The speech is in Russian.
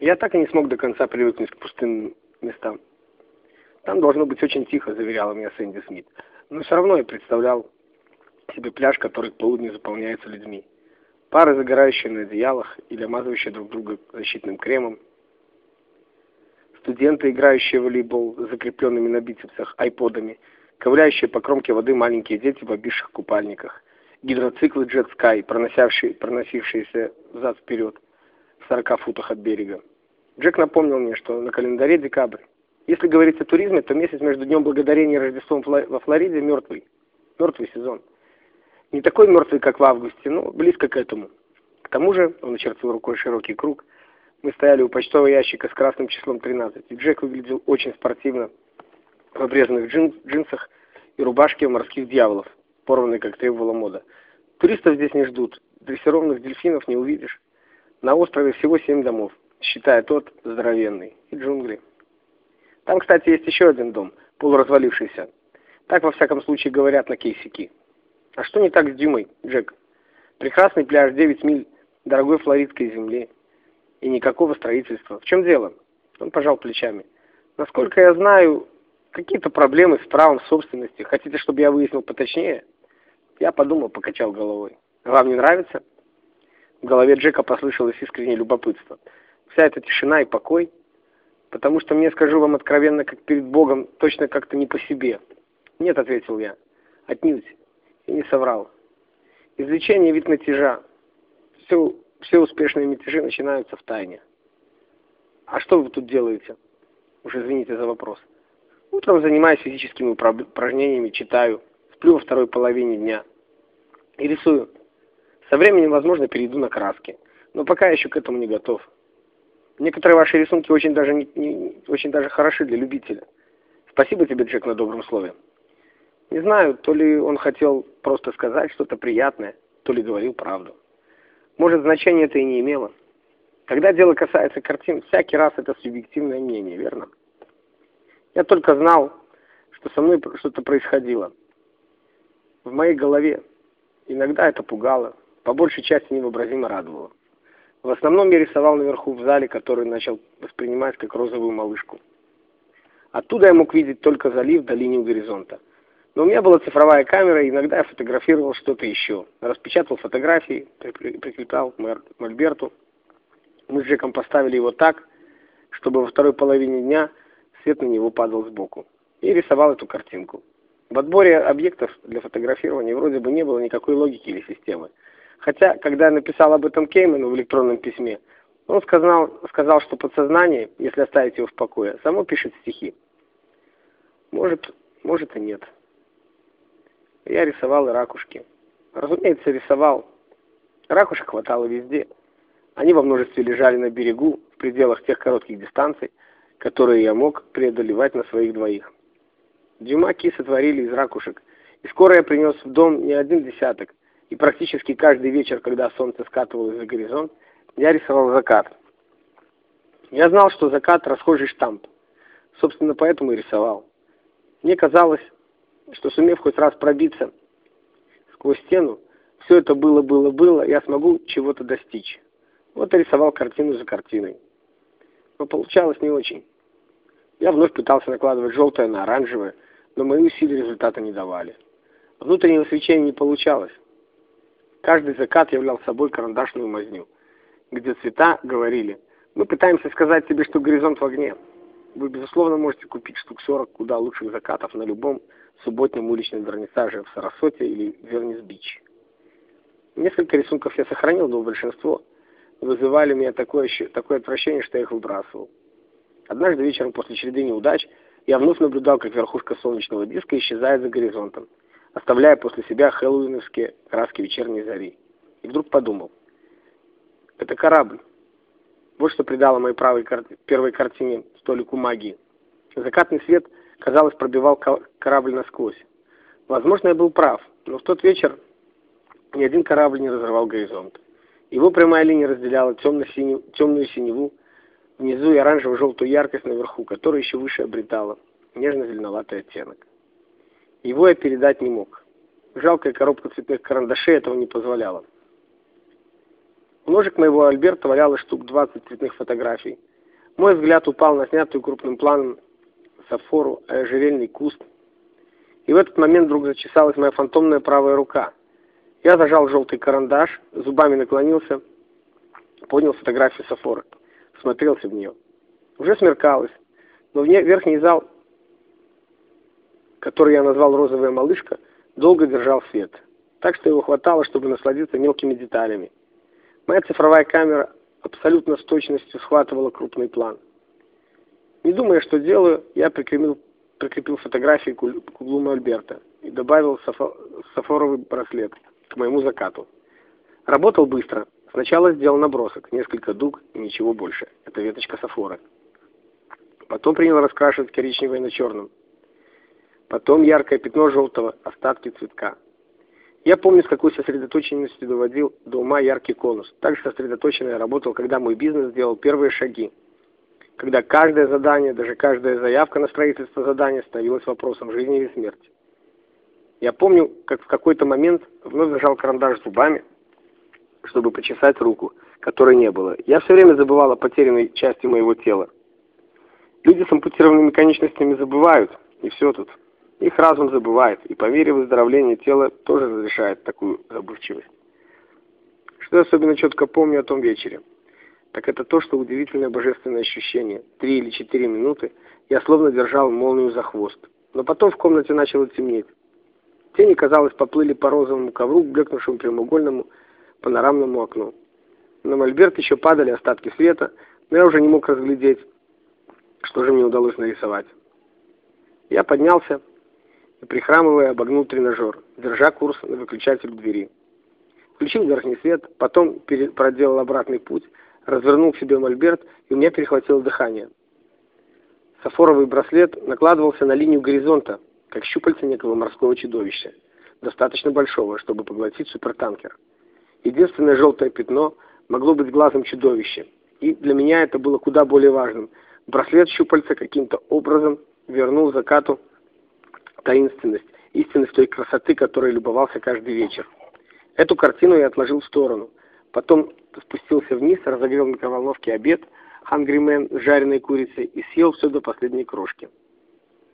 Я так и не смог до конца привыкнуть к пустым местам. Там должно быть очень тихо, заверяла меня Сэнди Смит. Но все равно я представлял себе пляж, который к полудню заполняется людьми. Пары, загорающие на одеялах или омазывающие друг друга защитным кремом. Студенты, играющие в волейбол с закрепленными на бицепсах айподами. Ковыляющие по кромке воды маленькие дети в обивших купальниках. Гидроциклы Jet Sky, проносившиеся взад-вперед в 40 футах от берега. Джек напомнил мне, что на календаре декабрь. Если говорить о туризме, то месяц между Днем Благодарения и Рождеством во Флориде мертвый. Мертвый сезон. Не такой мертвый, как в августе, но близко к этому. К тому же, он очертил рукой широкий круг, мы стояли у почтового ящика с красным числом 13, и Джек выглядел очень спортивно в обрезанных джин джинсах и рубашке морских дьяволов, порванной, как требовала мода. Туристов здесь не ждут, дрессированных дельфинов не увидишь. На острове всего семь домов, считая тот здоровенный, и джунгли. Там, кстати, есть еще один дом, полуразвалившийся. Так, во всяком случае, говорят на Кейсики. А что не так с Дюмой, Джек? Прекрасный пляж, 9 миль дорогой флоридской земли. И никакого строительства. В чем дело? Он пожал плечами. Насколько я знаю, какие-то проблемы с правом собственности. Хотите, чтобы я выяснил поточнее? Я подумал, покачал головой. Вам не нравится? В голове Джека послышалось искреннее любопытство. Вся эта тишина и покой. Потому что мне, скажу вам откровенно, как перед Богом, точно как-то не по себе. Нет, ответил я. Отнюдь. И не соврал. Извлечение вид натяжа. Все, все успешные мятежи начинаются в тайне. А что вы тут делаете? Уж извините за вопрос. Утром занимаюсь физическими упражнениями, читаю, сплю во второй половине дня и рисую. Со временем, возможно, перейду на краски, но пока еще к этому не готов. Некоторые ваши рисунки очень даже, не, не, очень даже хороши для любителя. Спасибо тебе, Джек, на добром слове. Не знаю, то ли он хотел просто сказать что-то приятное, то ли говорил правду. Может, значения это и не имело. Когда дело касается картин, всякий раз это субъективное мнение, верно? Я только знал, что со мной что-то происходило. В моей голове. Иногда это пугало, по большей части невообразимо радовало. В основном я рисовал наверху в зале, который начал воспринимать как розовую малышку. Оттуда я мог видеть только залив до линии горизонта. Но у меня была цифровая камера, и иногда я фотографировал что-то еще. Распечатал фотографии, прикреплял к мольберту. Мы с Джеком поставили его так, чтобы во второй половине дня свет на него падал сбоку. И рисовал эту картинку. В отборе объектов для фотографирования вроде бы не было никакой логики или системы. Хотя, когда я написал об этом Кейману в электронном письме, он сказал, сказал, что подсознание, если оставить его в покое, само пишет стихи. Может, может и нет. Я рисовал и ракушки. Разумеется, рисовал. Ракушек хватало везде. Они во множестве лежали на берегу, в пределах тех коротких дистанций, которые я мог преодолевать на своих двоих. Дюмаки сотворили из ракушек, и скоро я принес в дом не один десяток, и практически каждый вечер, когда солнце скатывалось за горизонт, я рисовал закат. Я знал, что закат – расхожий штамп. Собственно, поэтому и рисовал. Мне казалось, что сумев хоть раз пробиться сквозь стену, все это было-было-было, я смогу чего-то достичь. Вот и рисовал картину за картиной. Но получалось не очень. Я вновь пытался накладывать желтое на оранжевое, но мои усилия результата не давали. Внутреннего свечения не получалось. Каждый закат являл собой карандашную мазню, где цвета говорили, мы пытаемся сказать тебе, что горизонт в огне. Вы, безусловно, можете купить штук 40 куда лучших закатов на любом субботнем уличном вернисаже в Сарасоте или Вернис-Бич. Несколько рисунков я сохранил, но большинство вызывали меня такое, такое отвращение, что я их выбрасывал. Однажды вечером после череды неудач я вновь наблюдал, как верхушка солнечного диска исчезает за горизонтом, оставляя после себя хэллоуиновские краски вечерней зари. И вдруг подумал, это корабль. Вот что придало моей правой кар первой картине столику магии. Закатный свет – казалось, пробивал корабль насквозь. Возможно, я был прав, но в тот вечер ни один корабль не разрывал горизонт. Его прямая линия разделяла темно-синюю, темную синеву внизу и оранжево-желтую яркость наверху, которая еще выше обретала нежно-зеленоватый оттенок. Его я передать не мог. Жалкая коробка цветных карандашей этого не позволяла. У ножек моего Альберта валялось штук 20 цветных фотографий. Мой взгляд упал на снятую крупным планом сафору ожерельный куст. И в этот момент вдруг зачесалась моя фантомная правая рука. Я зажал желтый карандаш, зубами наклонился, поднял фотографию сафоры, смотрелся в нее. Уже смеркалось, но в верхний зал, который я назвал «Розовая малышка», долго держал свет, так что его хватало, чтобы насладиться мелкими деталями. Моя цифровая камера абсолютно с точностью схватывала крупный план. Не думая, что делаю, я прикрепил, прикрепил фотографии к углу Альберта и добавил сафо, сафоровый браслет к моему закату. Работал быстро. Сначала сделал набросок, несколько дуг и ничего больше. Это веточка сафора. Потом принял раскрашивать коричневое на черном. Потом яркое пятно желтого, остатки цветка. Я помню, с какой сосредоточенностью доводил до ума яркий конус. Так же сосредоточенно я работал, когда мой бизнес сделал первые шаги. Когда каждое задание, даже каждая заявка на строительство задания становилась вопросом жизни или смерти. Я помню, как в какой-то момент вновь зажал карандаш зубами, чтобы почесать руку, которой не было. Я все время забывал о потерянной части моего тела. Люди с ампутированными конечностями забывают, и все тут. Их разум забывает, и по мере выздоровления тела тоже разрешает такую забывчивость. Что я особенно четко помню о том вечере, так это то, что удивительное божественное ощущение. Три или четыре минуты я словно держал молнию за хвост. Но потом в комнате начало темнеть. Тени, казалось, поплыли по розовому ковру, блекнувшему прямоугольному панорамному окну. На мольберт еще падали остатки света, но я уже не мог разглядеть, что же мне удалось нарисовать. Я поднялся и, прихрамывая, обогнул тренажер, держа курс на выключатель двери. Включил верхний свет, потом проделал обратный путь, развернул к себе мольберт, и у меня перехватило дыхание. Сафоровый браслет накладывался на линию горизонта, как щупальца некого морского чудовища, достаточно большого, чтобы поглотить супертанкер. Единственное желтое пятно могло быть глазом чудовища, и для меня это было куда более важным. Браслет щупальца каким-то образом вернул закату таинственность, истинность той красоты, которой любовался каждый вечер. Эту картину я отложил в сторону. Потом спустился вниз, разогрел в микроволновке обед, Man с жареной курицей и съел все до последней крошки.